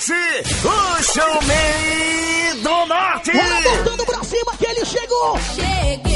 Norte, o showman do Norte. Bora voltando pra cima que ele chegou. Cheguei,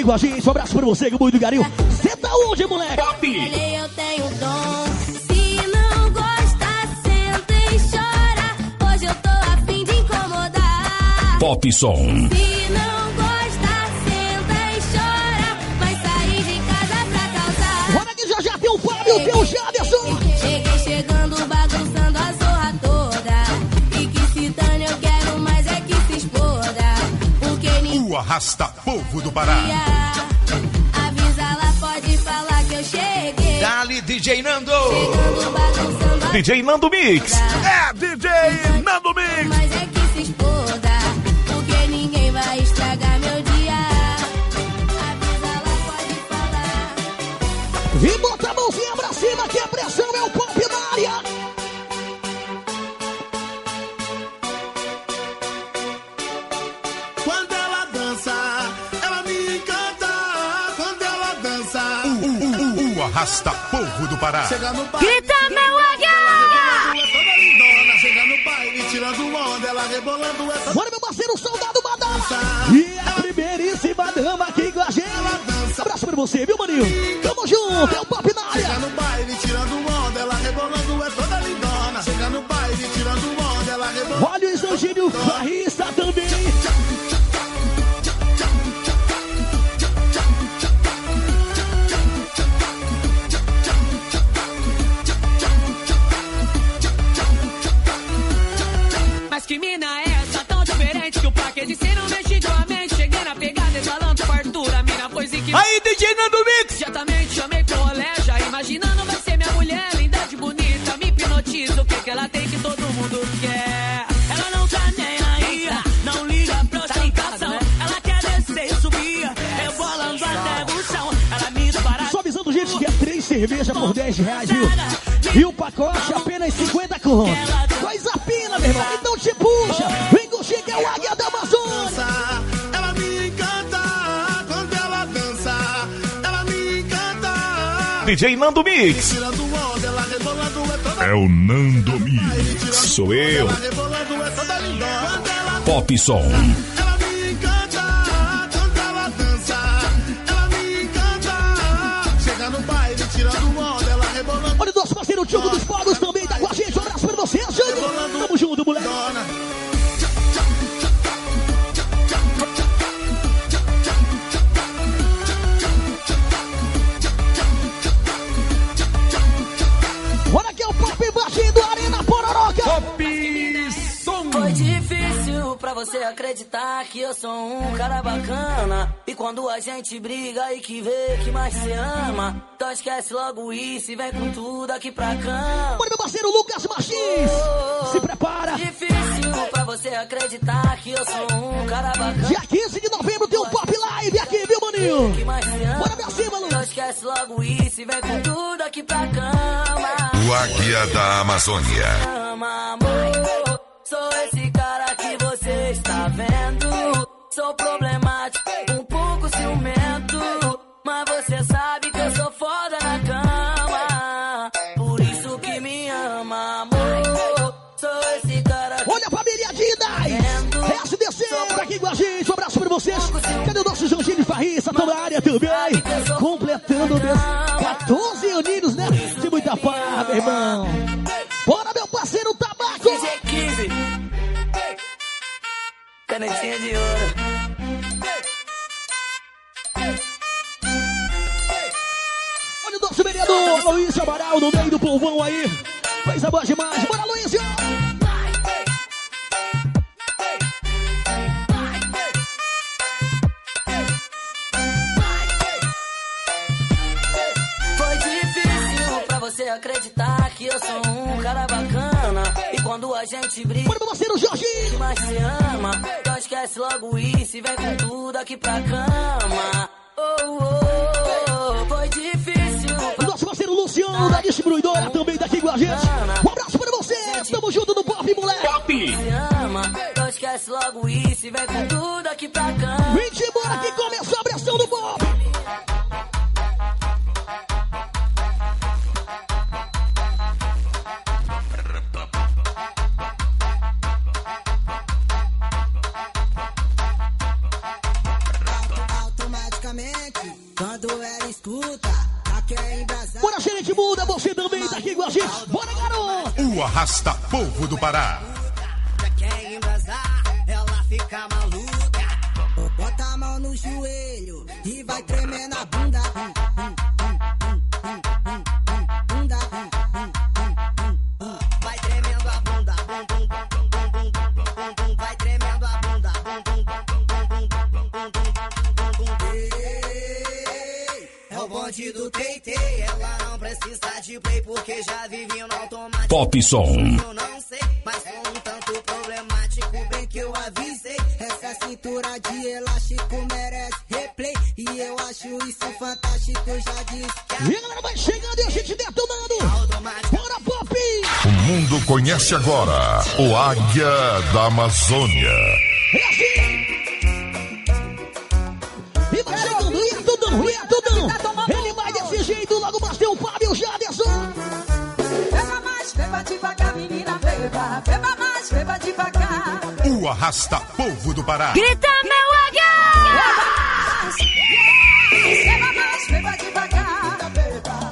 aqui com a gente. Um abraço pra você, com muito carinho. Cê tá onde, moleque? Falei, eu tenho dom. Se não gosta, senta e chora. Hoje eu tô afim de incomodar. Pop Som. Se não gosta, senta e chora. Vai sair de casa pra causar. Bora que já já tem o Fábio, tem o Jaderson. Cheguei chegando, bagunçando a zorra toda. E que se dane, eu quero mais é que se exploda. Porque ninguém O arrasta povo do Pará. avisa lá, pode falar que eu cheguei. Dali, DJ Nando. Chegando, DJ Nando Mix. É DJ Nando Mix. Mas é que se exploda, porque ninguém vai estragar meu dia. Avisa lá, pode falar. E arrasta povo do Pará. chega no baile. Grita, meu águia! É toda lindona, chega no baile, tirando onda, ela rebolando é toda Bora, meu parceiro, soldado Badala. E a primeiríssima dama aqui com a gente. Abraço pra você, viu, maninho? Tamo junto, é o Pop na Chega área. no baile, tirando onda, ela rebolando é toda lindona. Chega no baile, tirando onda, ela rebolando. Olha o Exangílio Farrista cervejas por 10 reais, viu? E o pacote apenas 50 conto. Coisa fina, meu irmão. Então te puxa. Vem com o Chico, é o Águia da Amazônia. Ela me encanta. Quando ela dança, ela me encanta. DJ Nando Mix. É É o Nando Mix. Sou eu. É Pop Som. Nosso parceiro Diogo dos você acreditar que eu sou um cara bacana. E quando a gente briga e que vê que mais se ama, então esquece logo isso e vem com tudo aqui pra cama. Olha meu parceiro Lucas Martins. Se prepara. Difícil pra você acreditar que eu sou um cara bacana. Dia 15 de novembro tem um Pop Live aqui, viu, maninho? Que mais se ama. Bora pra cima, Lu. Então esquece logo isso e vem com tudo aqui pra cama. O Águia da Amazônia. Ama, amor. Sou esse Sou problemático, um pouco ciumento. Mas você sabe que eu sou foda na cama. Por isso que me ama, amor. Sou esse cara Olha a família Didas. SDC tá aqui com a gente. Um abraço pra vocês. Cadê o nosso Joãozinho de Farrista? Tá na área também. Completando mesmo. 14 aninhos, né? De muita paz, meu irmão. Bora, meu parceiro Tabaco. DJ 15. Canetinha de ouro. Olha o nosso vereador Luiz Amaral no meio do povão aí. Fez a boa demais. Bora, Luiz. você acreditar que eu sou um cara bacana. Quando a gente briga, Bora, meu parceiro Jorginho. mas se ama. Então esquece logo isso e vem com tudo aqui pra cama. Oh, oh, oh, foi difícil. O nosso parceiro Luciano, da distribuidora, também tá aqui com a gente. Um abraço para você. Tamo junto no Pop, moleque. Pop. Se ama. Então esquece logo isso e vem com tudo aqui pra cama. Vem de embora que começou a pressão do Pop. Arrasta Povo do Pará. Já quer embrasar, ela fica maluca. Bota a mão no joelho e vai tremendo a bunda. Bunda. De play porque já vive no automático. Pop Som. Eu não sei, mas sou um tanto problemático, bem que eu avisei. Essa cintura de elástico merece replay. E eu acho isso fantástico, já disse que E a galera vai chegando e a gente detonando. Bora, Pop. O mundo conhece agora o Águia da Amazônia. O Arrasta Povo do Pará. Grita, meu águia! Beba mais, beba devagar.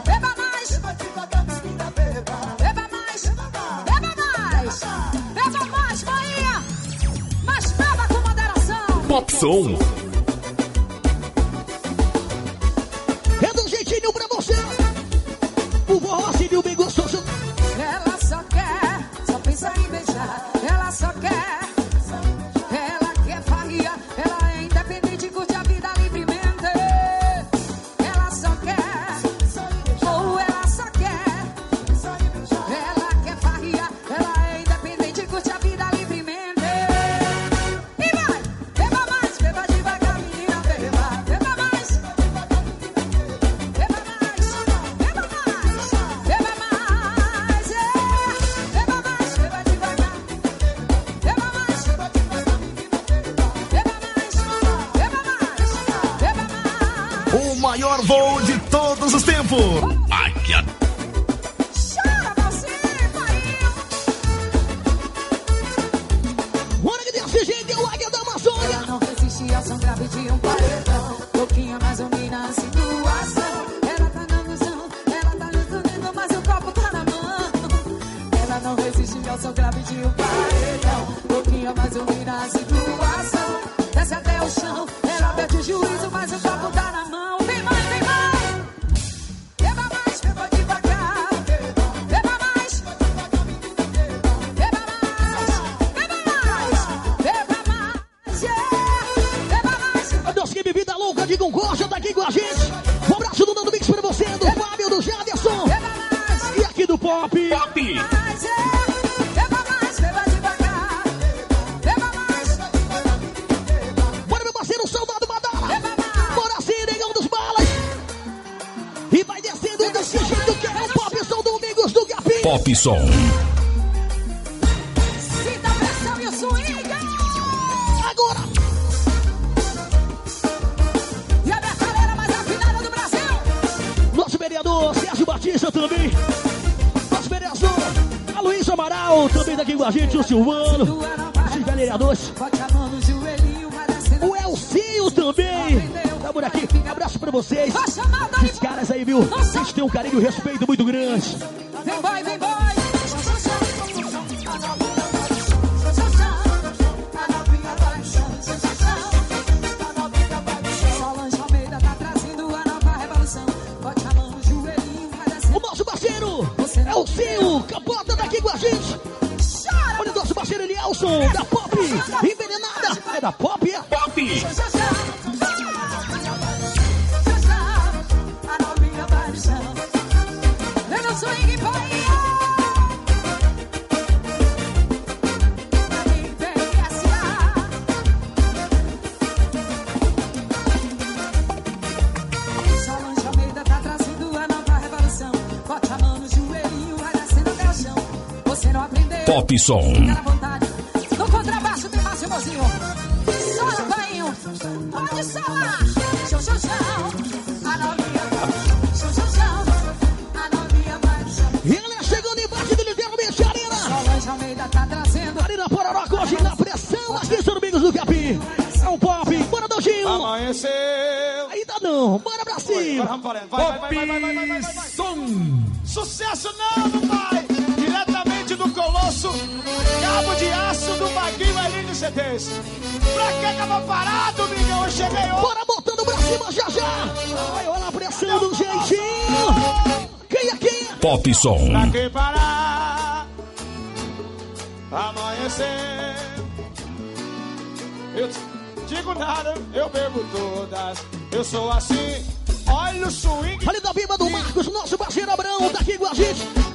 Beba mais, beba devagar, beba. Beba mais, beba mais. Beba mais, Bahia. Mas beba com moderação. Pop your vote Som. Sinta a pressão e o swing. Agora. E a metaleira mais afinada do Brasil. Nosso vereador Sérgio Batista também. Nosso vereador Aloysio Amaral também tá aqui com a gente. O Silvano. Vai. Esses vereadores. Vai. O Elcinho também. Tá por aqui. Abraço pra vocês. Vai. Esses caras aí, viu? Eles têm um carinho e um respeito muito grande. Vem boy, vem boy. Elcinho Capota tá aqui com a gente. Olha o nosso parceiro Elielson da Pop. Envenenada. É da Pop, é? Pop. Pop Som. No contrabaixo tem Márcio Mozinho. Sola, banho. Pode solar. Vai. Vai. Ele é chegando embaixo do Lideu Mente Arena. Solange Almeida tá trazendo. Arena Pororoca hoje na pressão aqui, seu Domingos do Capim. É o Pop. Bora, Doginho. Amanheceu. Ainda não. Bora pra cima. Vai, vai, vai, vai, vai, vai, vai, vai, vai, vai, vai. Som. Sucesso não, pai aço, cabo de aço do Maguinho é ali C3. Pra que tava parado, Miguel, eu cheguei hoje. Bora botando pra cima já já. Vai, olha a pressão do jeitinho. Quem é quem? Pop Som. Pra que parar, amanhecer. Eu digo nada, eu bebo todas. Eu sou assim. Olha o swing. Olha da viva do Marcos, nosso parceiro Abrão, tá aqui com a gente.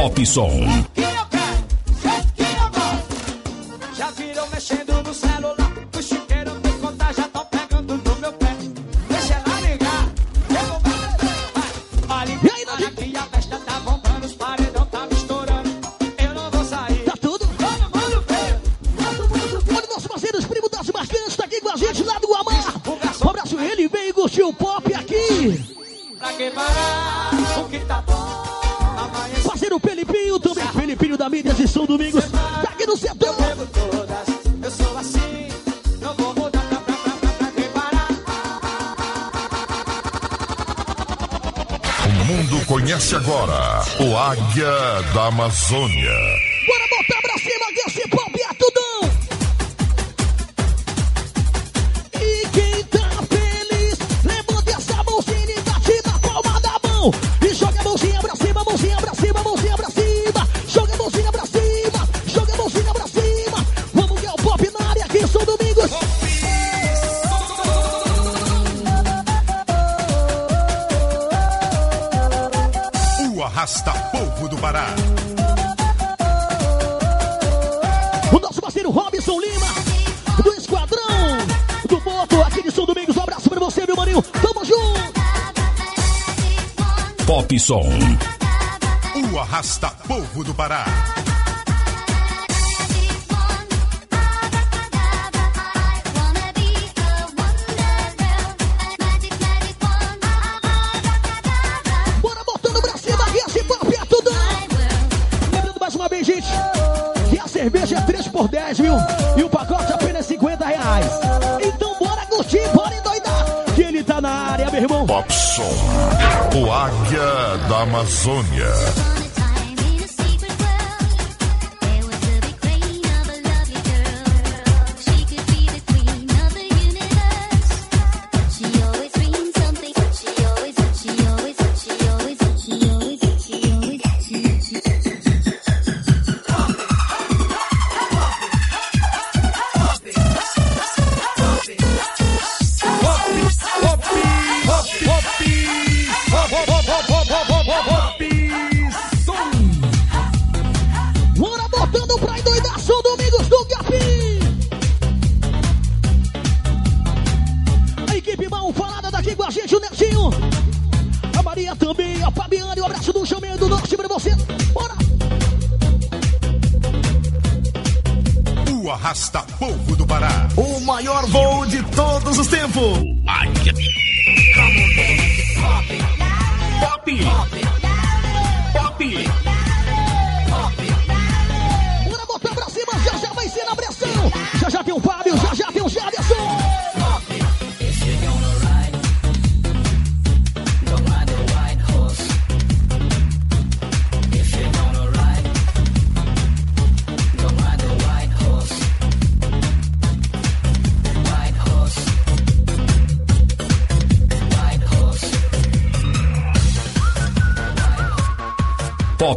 Top Som. agora o Águia da Amazônia. som. O Arrasta Povo do Pará. Bora botando pra cima aqui é, é tudo. Lembrando mais uma vez, gente, que a cerveja é 3 por 10, mil E o pacote apenas 50 reais. irmão? Popson, o águia da Amazônia.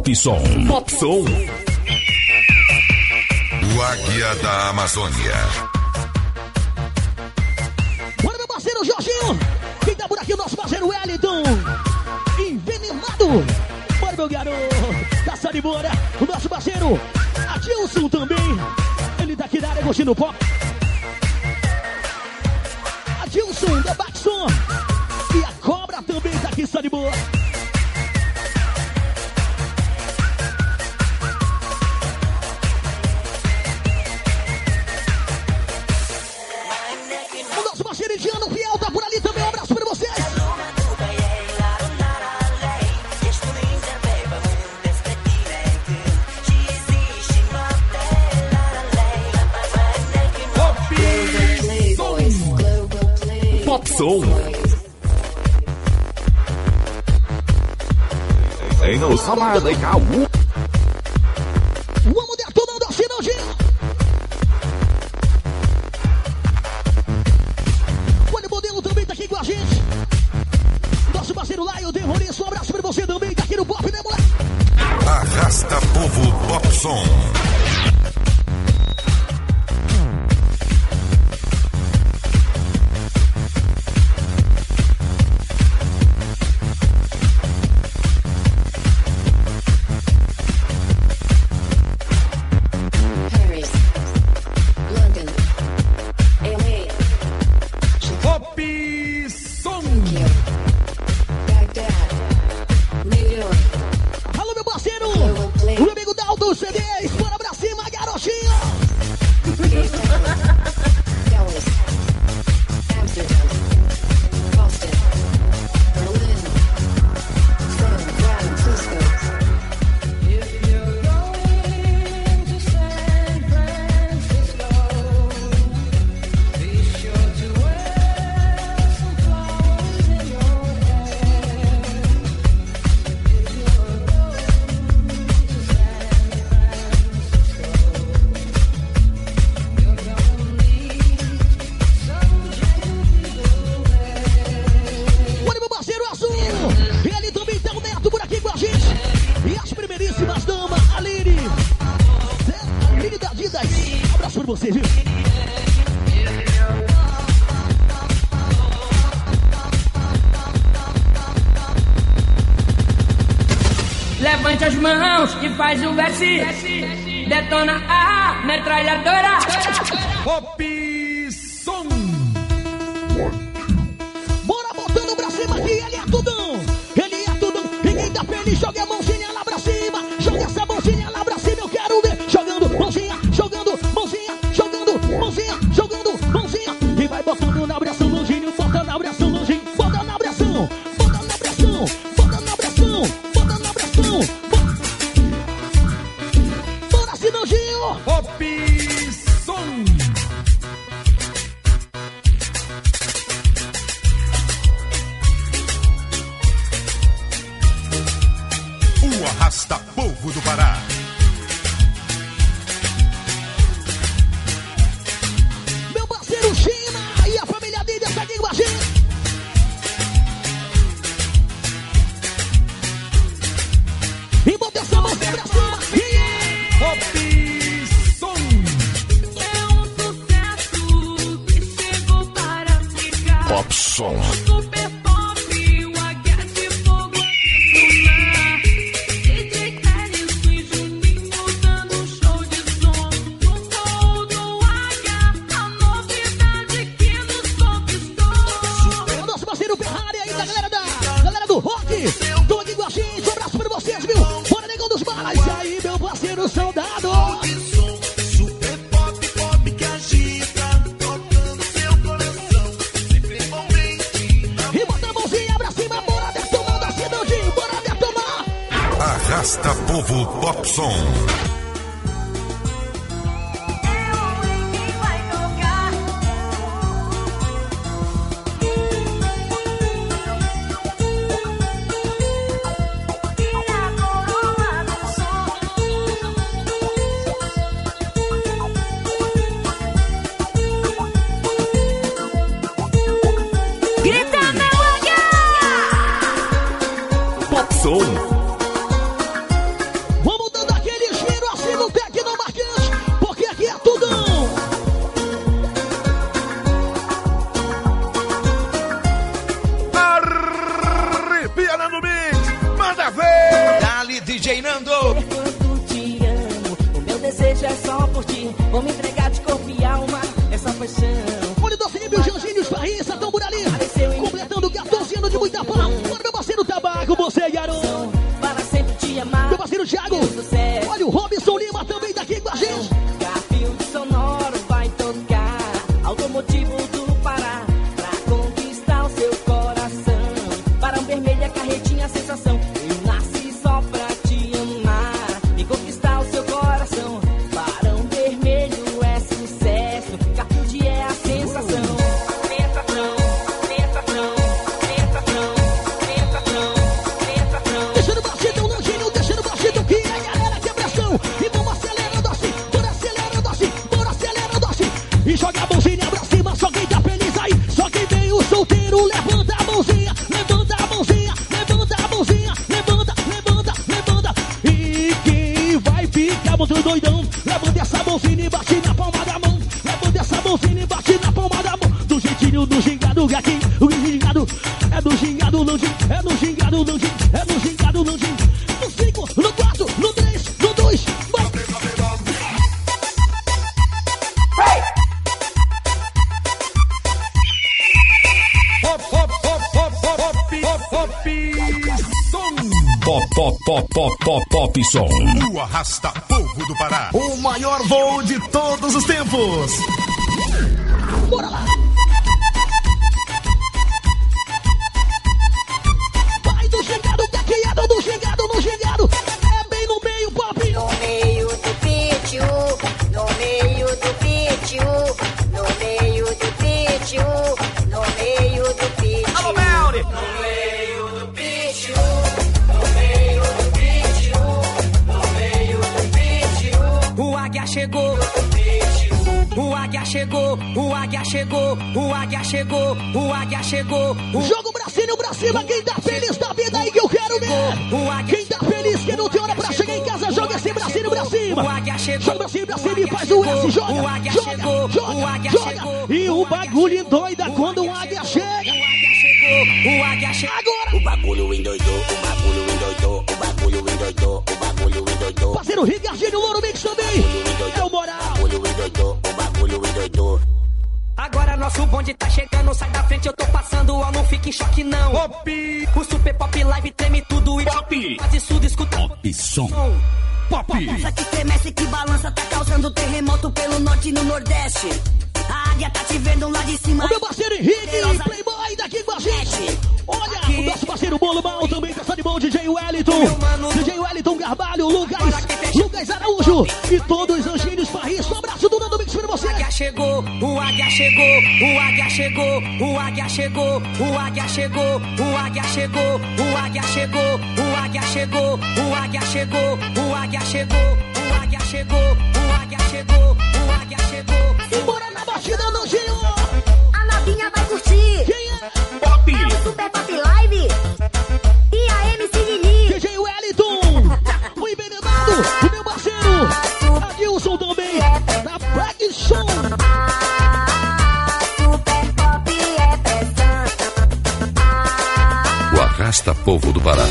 Pop Som. Pop Som. O Águia da Amazônia. Bora, meu parceiro Jorginho. Quem tá por aqui, o nosso parceiro Wellington. Envenenado. Bora, meu garoto. Tá Caça de bora. Né? O nosso parceiro Adilson também. Ele tá aqui na área pop. tomada e caú. Vamos detonando a Olha O Modelo também tá aqui com a gente. Nosso parceiro lá eu Lourenço, um abraço pra você também, tá aqui no Pop, né, moleque? Arrasta Povo Popson. Detona a ametralladora. Copia. Revista Povo Pop Som. Cima. Joga bracinho pra cima e faz o S, joga, joga, joga, joga. E o bagulho doida quando o águia chega. O águia chegou. Agora, O bagulho endoidou, o bagulho endoidou, o bagulho endoidou, o bagulho endoidou. parceiro Ricardinho Louro Mix também. É o moral. O bagulho endoidou, o bagulho endoidou. Agora nosso bonde tá chegando, sai da frente, eu tô passando, ó, não fique em choque não. Pop. O Super Pop Live treme tudo e Pop. faz surdo, escuta Pop som. Pop. Essa que estremece, que balança, tá causando terremoto pelo norte e no nordeste. A águia tá te vendo lá de cima. O meu parceiro Henrique, Playboy daqui com a gente. Olha, o nosso parceiro Bolo Mal também tá de bom, DJ Wellington. DJ Wellington Garbalho, Lucas, Lucas Araújo e todos os anjinhos Parris. Um abraço do Pra você. O águia chegou, o águia chegou, o águia chegou, o águia chegou, o águia chegou, o águia chegou, o águia chegou, o águia chegou, o águia chegou, o águia chegou, o águia chegou, o águia chegou, o águia chegou. Na batida no Giro. A novinha vai curtir. Quem é? Pop. É o Super Pop Live. E a MC Lili. DJ Wellington. O envenenado, o meu parceiro. Adilson também. Na Black Show. Ah, Super Pop é pressão. Ah, O Arrasta Povo do Pará.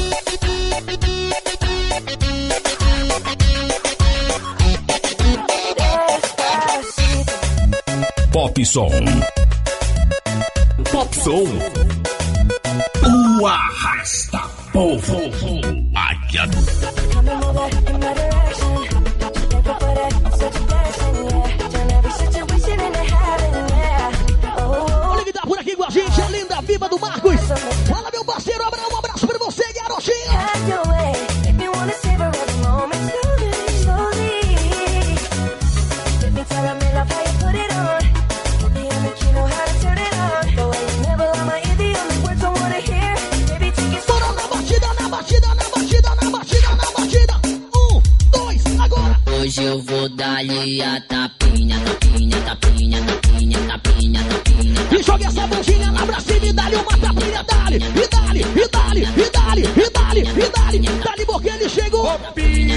Pop som. Pop som. O Arrasta Povo. Águia. Olha Dali a tapinha, tapinha, tapinha, tapinha, tapinha, tapinha. E joga essa mãozinha lá pra cima e dá-lhe uma tapinha, dá-lhe, e dá-lhe, e dá-lhe, e dá-lhe, e dá-lhe, e dá-lhe. Dá-lhe porque ele chegou. Tapinha,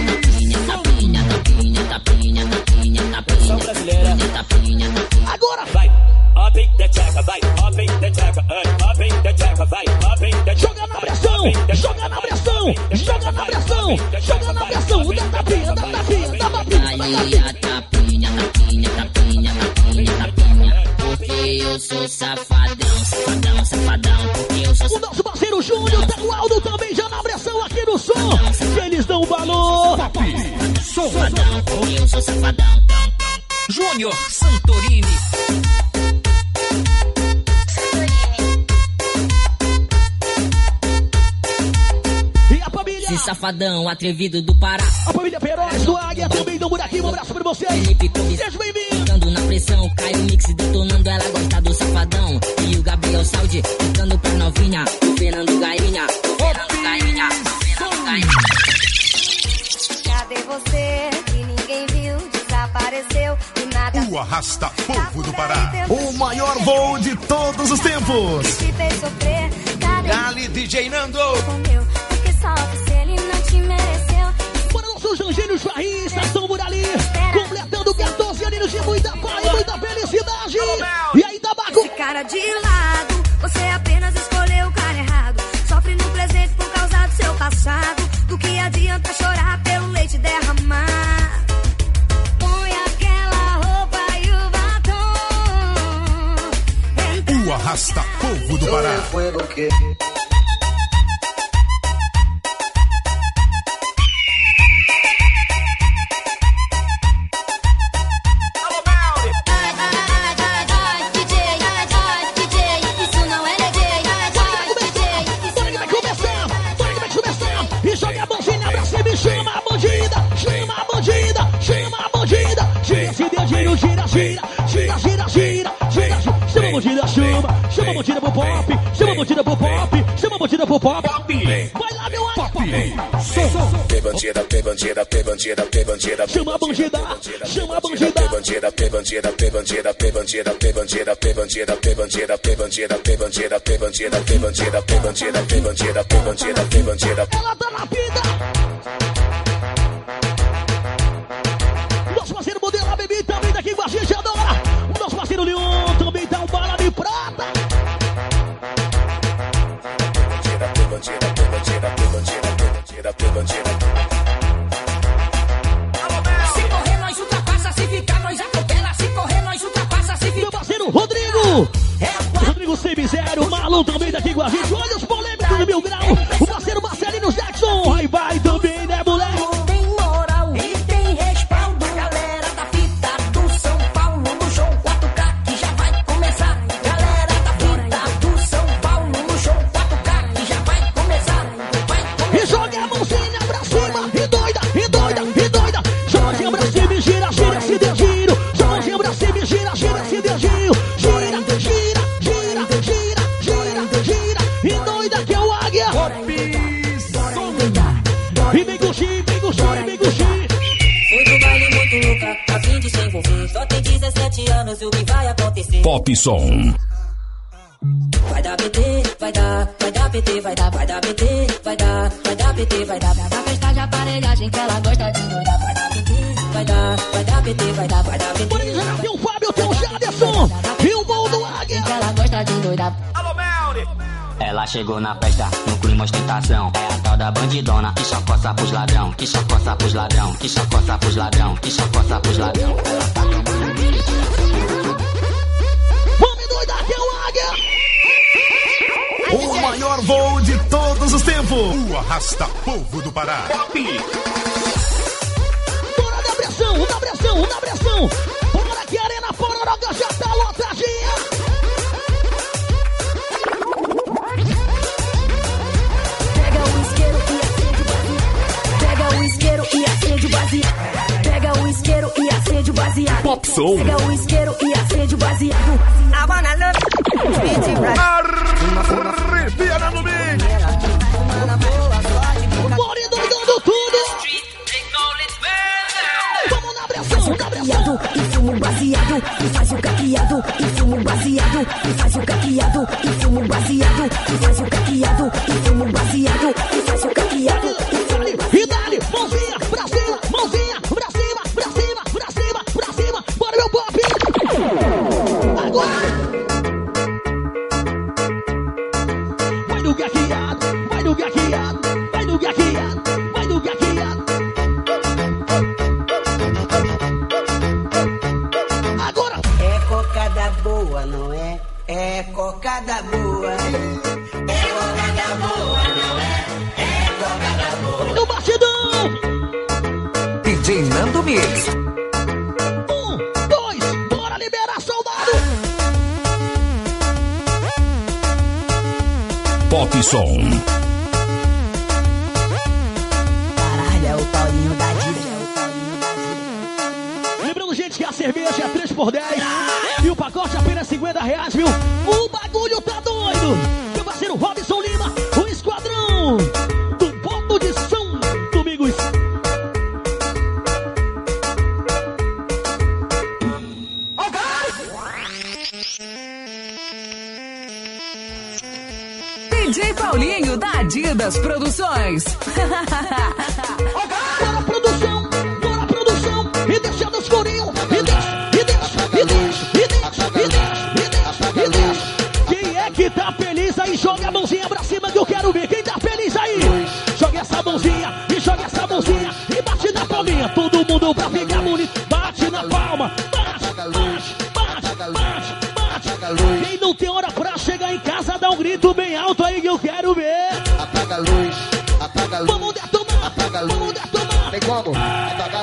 eu sou safadão. Júnior Santorini. E a família, Esse safadão atrevido do Pará. a família Feroz do Águia também dão buraquinho. Um abraço pra vocês. Felipe Clube Seja bem-vindo. ficando na pressão. Cai o mix detonando, ela gosta do safadão. E o Gabriel Saldi ficando pra novinha. O Fernando Gainha, o Fernando Gainha, o Fernando Gainha. Cadê você O Arrasta Povo do Pará. O maior voo de todos os tempos. te fez sofrer. Cadê Dali DJ Nando. comeu? Porque só se ele não te mereceu. Para nossos anjinhos Barrista, estão por ali. Completando 14 anos de muita paz e muita felicidade. E aí, Tabaco? Esse cara de lado, você apenas escolheu o cara errado. Sofre no presente por causa do seu passado. Do que adianta chorar Povo do Pará. Chama, a bandida pro pop, chama a bandida pro pop, chama a bandida pro pop. Vai lá, meu amor. P bandida, P bandida, P bandida, P bandida, Chama a bandida, chama a bandida. P bandida, P bandida, P bandida, P bandida, P bandida, P bandida, P bandida, P bandida, P bandida, P bandida, P bandida, P bandida, P bandida, P bandida, P bandida. Ela tá na vida. Nosso parceiro modelo a Baby também tá aqui com a gente, adora. Nosso parceiro Leon Rodrigo Semisério, o Malu também tá aqui com a gente. Olha os polêmicos do Mil Grau. Pop Som. Vai dar PT, vai dar, vai dar PT, vai dar, vai dar PT, vai dar, vai dar PT, vai dar, vai dar festa de aparelhagem que ela gosta de doidar. Vai dar PT, vai dar, vai dar PT, vai dar, vai dar PT. Por já tem o Fábio, tem o Jaderson. E o gol do águia. Que ela gosta de doidar. Ela chegou na festa, no clima ostentação. É a tal da bandidona que só coça pros ladrão, que só coça pros ladrão, que só coça pros ladrão, que só coça pros ladrão. Ela tá O maior voo de todos os tempos. O Arrasta Povo do Pará. Bora da pressão, da pressão, da pressão. Bora que a Arena Pororoca já tá lotadinha. Pega o isqueiro e acende o baseado. Pega o isqueiro e acende o baseado. Pega o isqueiro e acende o baseado. Pop Som. Pega o isqueiro e acende o baseado. I wanna love. Arrepia na domingo. Florido do tudo. Vamos na pressão, na pressão. E fumo baseado, e faz o caqueado. E fumo baseado, e faz o caqueado. E fumo baseado, e faz o caqueado. E fumo Mix. Um, dois, bora liberar soldado! Pop Som. Caralho, é o Paulinho da Lembrando, gente, que a cerveja é 3 por 10 e o pacote apenas 50 reais, viu? O Produções.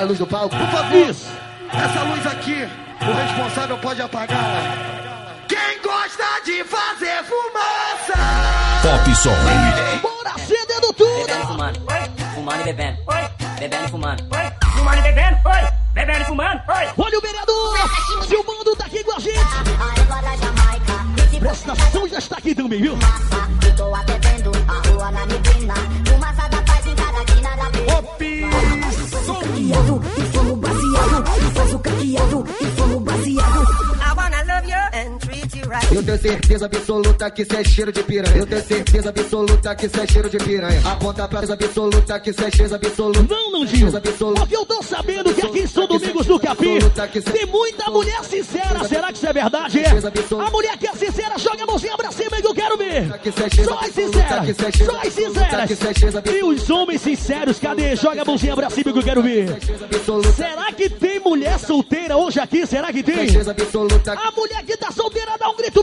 a luz do palco? Por favor, essa luz aqui, o responsável pode apagá-la. Quem gosta de fazer fumaça? Pop Som. Bora acendendo tudo. Bebendo e fumando. Fumando e bebendo. Bebendo e fumando. Fumando e bebendo, oi! Bebendo e fumando, oi! Olha o vereador! Silvando tá aqui com a gente! Prestação já está aqui também, viu? Tô atendendo a rua na neblina. Opinião. Baseado, fogo baseado, fogo caqueado, Eu tenho certeza absoluta que cê é cheiro de piranha. Eu tenho certeza absoluta que cê é cheiro de piranha. Aponta pra certeza absoluta que cê é cheiro absoluta. Não, não, Gil. Porque eu tô sabendo que aqui em São Domingos do Capim tem muita mulher sincera. Será que isso é verdade? É. A mulher que é sincera, joga a mãozinha pra cima que eu quero ver. Só as sinceras. Só as sinceras. E os homens sinceros, cadê? Joga a mãozinha pra cima que eu quero ver. Será que tem mulher solteira hoje aqui? Será que tem? A mulher que tá solteira, dá um grito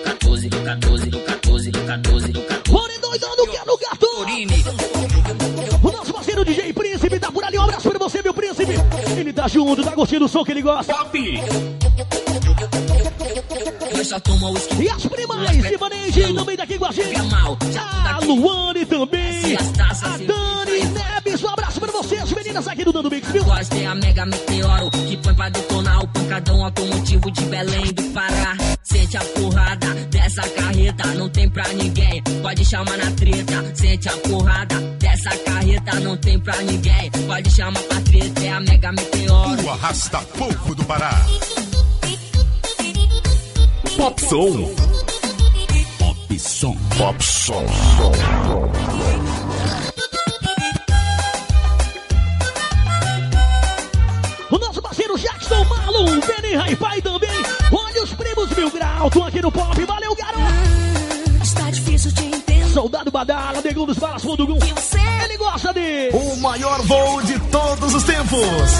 14, no 14, no 14, no 14, no 14. Bora doidando que é no gato. O nosso parceiro DJ Príncipe tá por ali. Um abraço pra você, meu príncipe. Ele tá junto, tá curtindo o som que ele gosta. Whisky. E as primais, Simaneide, também tá aqui com a gente. A Luane também. A Dani Neves, meninas aqui do Dando Mix, viu? Nós tem a Mega Meteoro que põe pra detonar o pancadão automotivo de Belém do Pará. Sente a porrada dessa carreta, não tem pra ninguém. Pode chamar na treta. Sente a porrada dessa carreta, não tem pra ninguém. Pode chamar pra treta, é a Mega Meteoro. O arrasta povo do Pará. Pop Som. Pop Som. Pop Som. O Jackson Marlon, Benny Hi-Fi também. Olha os primos Mil Grau, tô aqui no pop. Valeu, garoto. está difícil de entender Soldado Badala, negão dos balas, Fodugum. Ele gosta de... O maior voo de todos os tempos.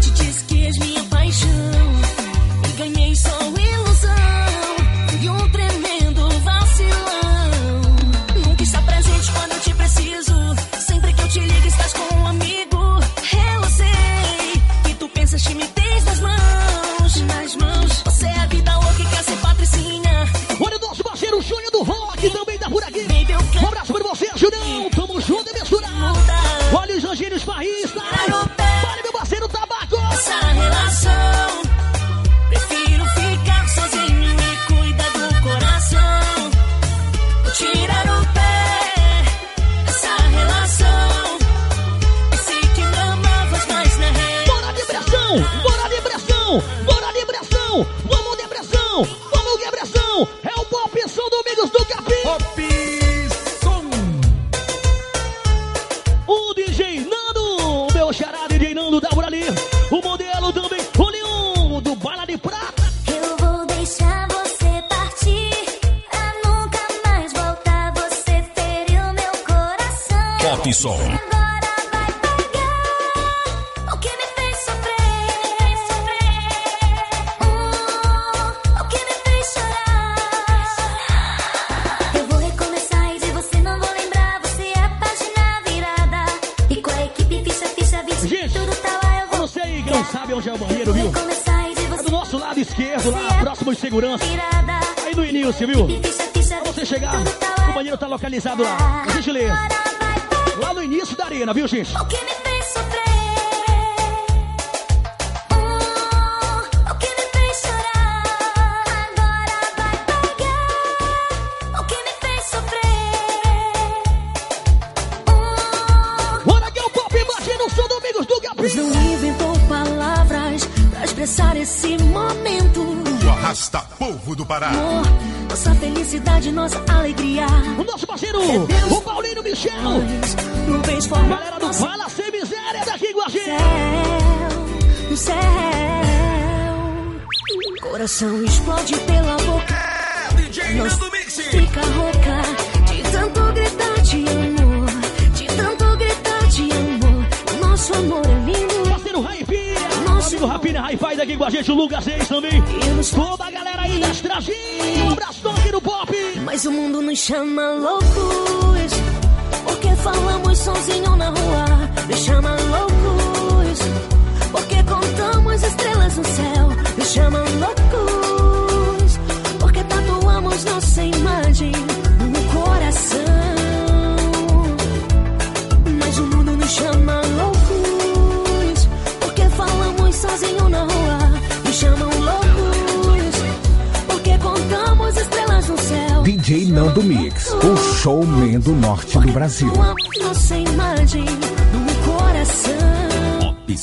te disse que és minha paixão Farrista. Vale, meu parceiro Tabaco. Essa relação. Prefiro ficar sozinho e cuidar do coração. Tirar o pé dessa relação. Pensei que me amavas, mas na real. Bora de pressão, bora de pressão, bora que não sabe onde é o banheiro, viu? Recomeçar e de É você do nosso lado esquerdo, lá próximo de segurança. Aí no início, viu? Pra você chegar, o banheiro tá localizado lá. Gentileza. Lá no início da arena, viu, gente? O que me fez sofrer? O que me fez chorar? Agora vai pagar o que me fez sofrer. Bora que o Pop bate no som Domingos do Pois Capim. não inventou palavras pra expressar esse momento. O arrasta povo do Pará. Amor, nossa felicidade, nossa alegria. O nosso parceiro, o Paulinho Michel. Galera do Fala Sem Miséria daqui com a gente. no céu. Coração explode pela boca. Nós fica rouca de tanto gritar de amor. De tanto gritar de amor. Nosso amor é lindo. Parceiro Raipinha. Amigo Rapinha Hi-Fi daqui com a gente, o Lucas Reis também. Toda a galera aí das Trajinhas. Um abraço. Mas o mundo nos chama loucos. Porque falamos sozinho na rua. Nos chama loucos. Porque contamos estrelas no céu. Nos chama loucos. Porque tatuamos nossa imagem no coração. Mas o mundo nos chama loucos. Porque falamos sozinho na rua. DJ Nando Mix, o showman do norte do Brasil. Nossa imagem no coração. Pop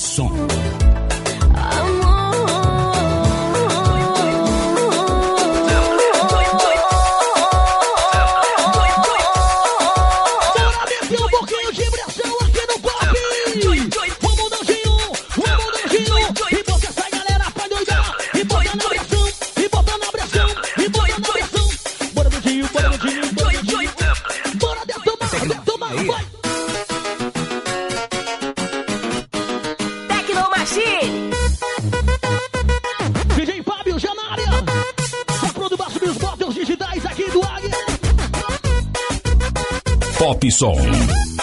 Pop Som.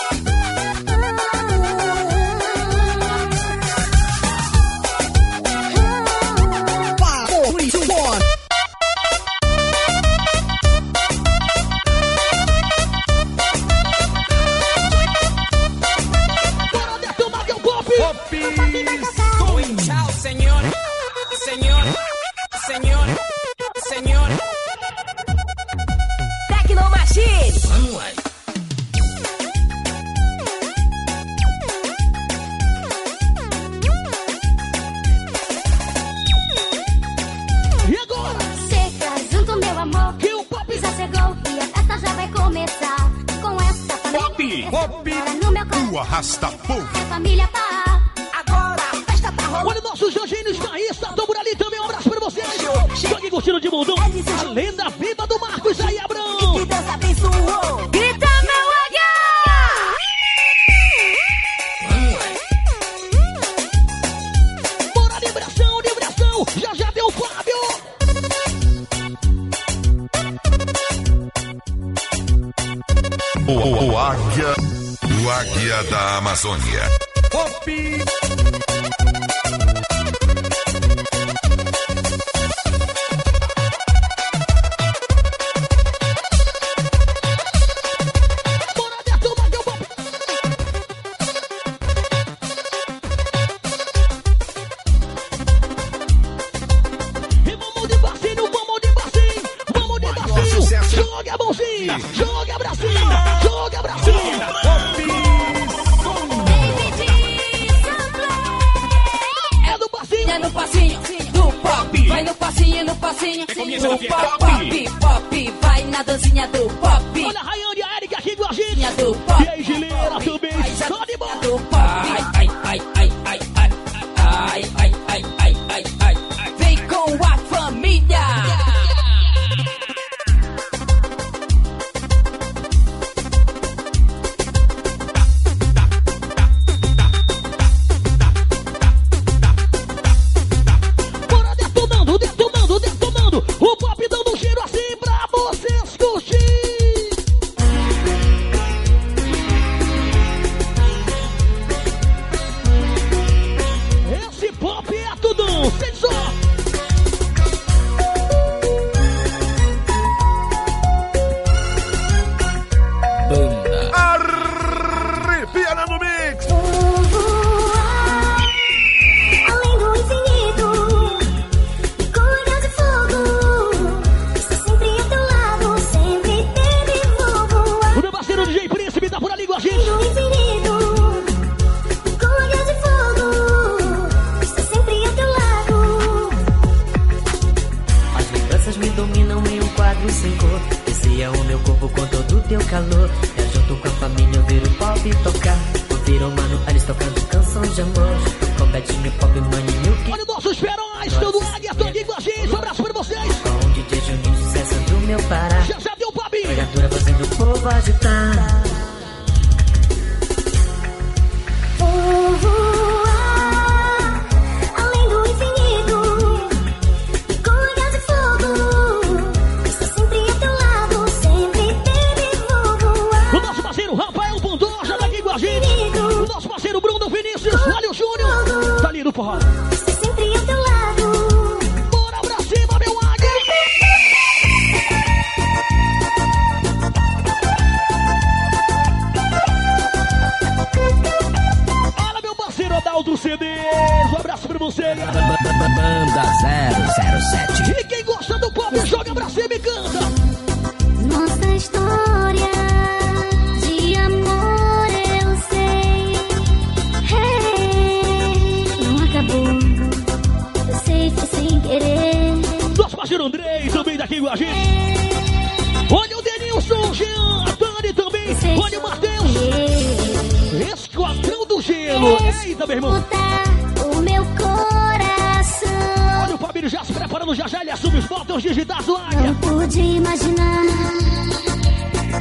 Águia, digitais do Águia. Não pude imaginar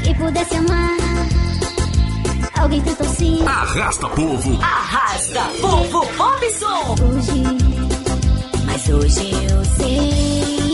que pudesse amar. Alguém tanto assim. Arrasta povo. Arrasta povo, Bobson. Hoje, mas hoje eu sei.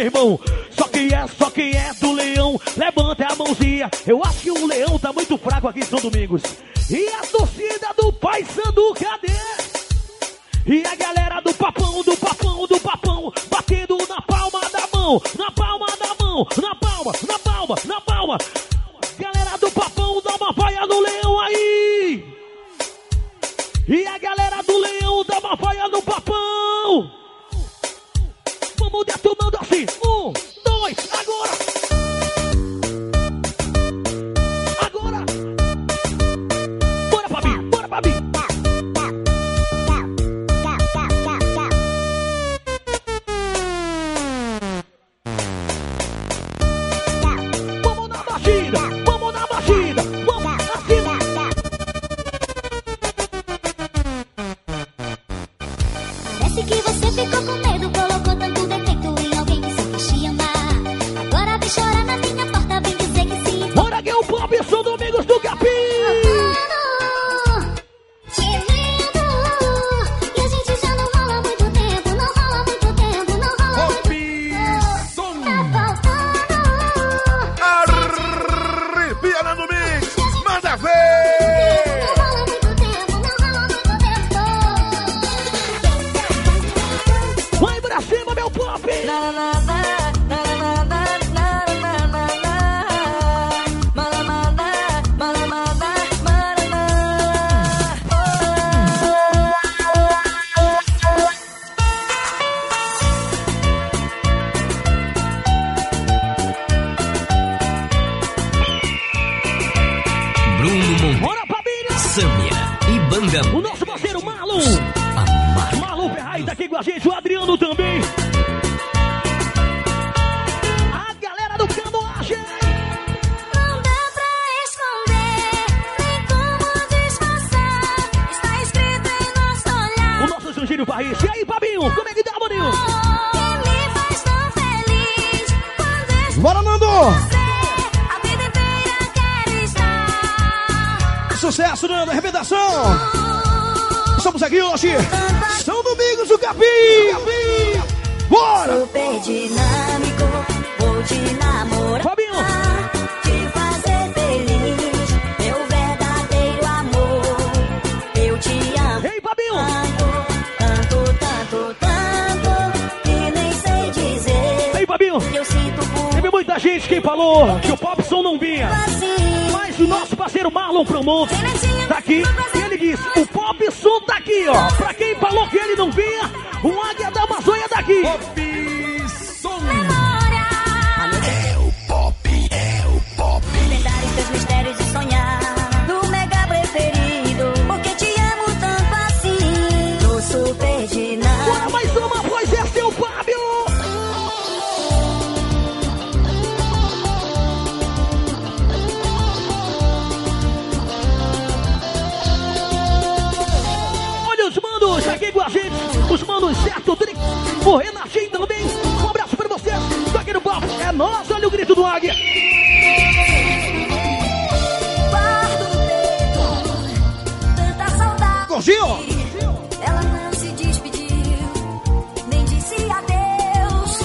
meu irmão. Só quem é, só quem é do leão, levanta a mãozinha. Eu acho que o leão tá muito fraco aqui em São Domingos. beat. Sucesso, Nando, arrebentação! Estamos aqui hoje, São Domingos do Capim! Bora! Super dinâmico, vou te namorar. Fabinho! Te fazer feliz, meu verdadeiro amor. Eu te amo. Ei, Fabinho! Tanto, tanto, tanto, que nem sei dizer. Ei, Fabinho! Eu sinto por Teve muita gente que falou que o Popson não vinha. Mas o nosso parceiro Marlon Promote tá aqui e ele disse: o Popson tá aqui, ó. Pra quem falou que ele não vinha, o Águia da Amazônia tá aqui. O Renatinho também. Um abraço pra aqui no papo. É nós, olha o grito do Águia. Tanta saudade. Gordinho! Ela não se despediu, nem disse adeus.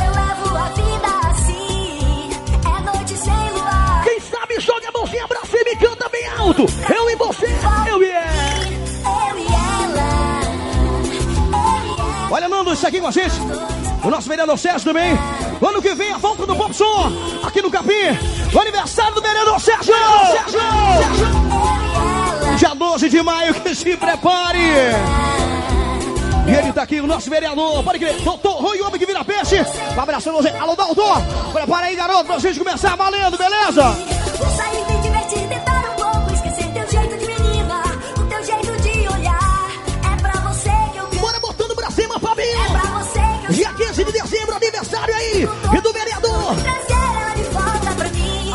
Eu levo a vida assim, é noite sem luar. Quem sabe joga a mãozinha pra cima e canta bem alto. Você, eu Isso aqui com a gente. O nosso vereador Sérgio também. Ano que vem, a volta do Pop Som aqui no Capim. O aniversário do vereador Sérgio. Sérgio. Dia 12 de maio, que se prepare. E ele tá aqui, o nosso vereador. Pode crer. Doutor Rui, homem que vira peixe. Um abraço pra você. Alô, doutor. Prepara aí, garoto, pra gente começar valendo, beleza? de dezembro, aniversário aí e do vereador.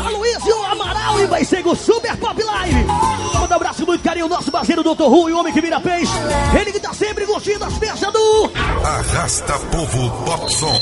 Aloysio Amaral e vai ser o Super Pop Live. Manda um abraço muito carinho, nosso parceiro Dr. Rui, o homem que vira peixe. Ele que tá sempre curtindo as peças do. Arrasta Povo Popson.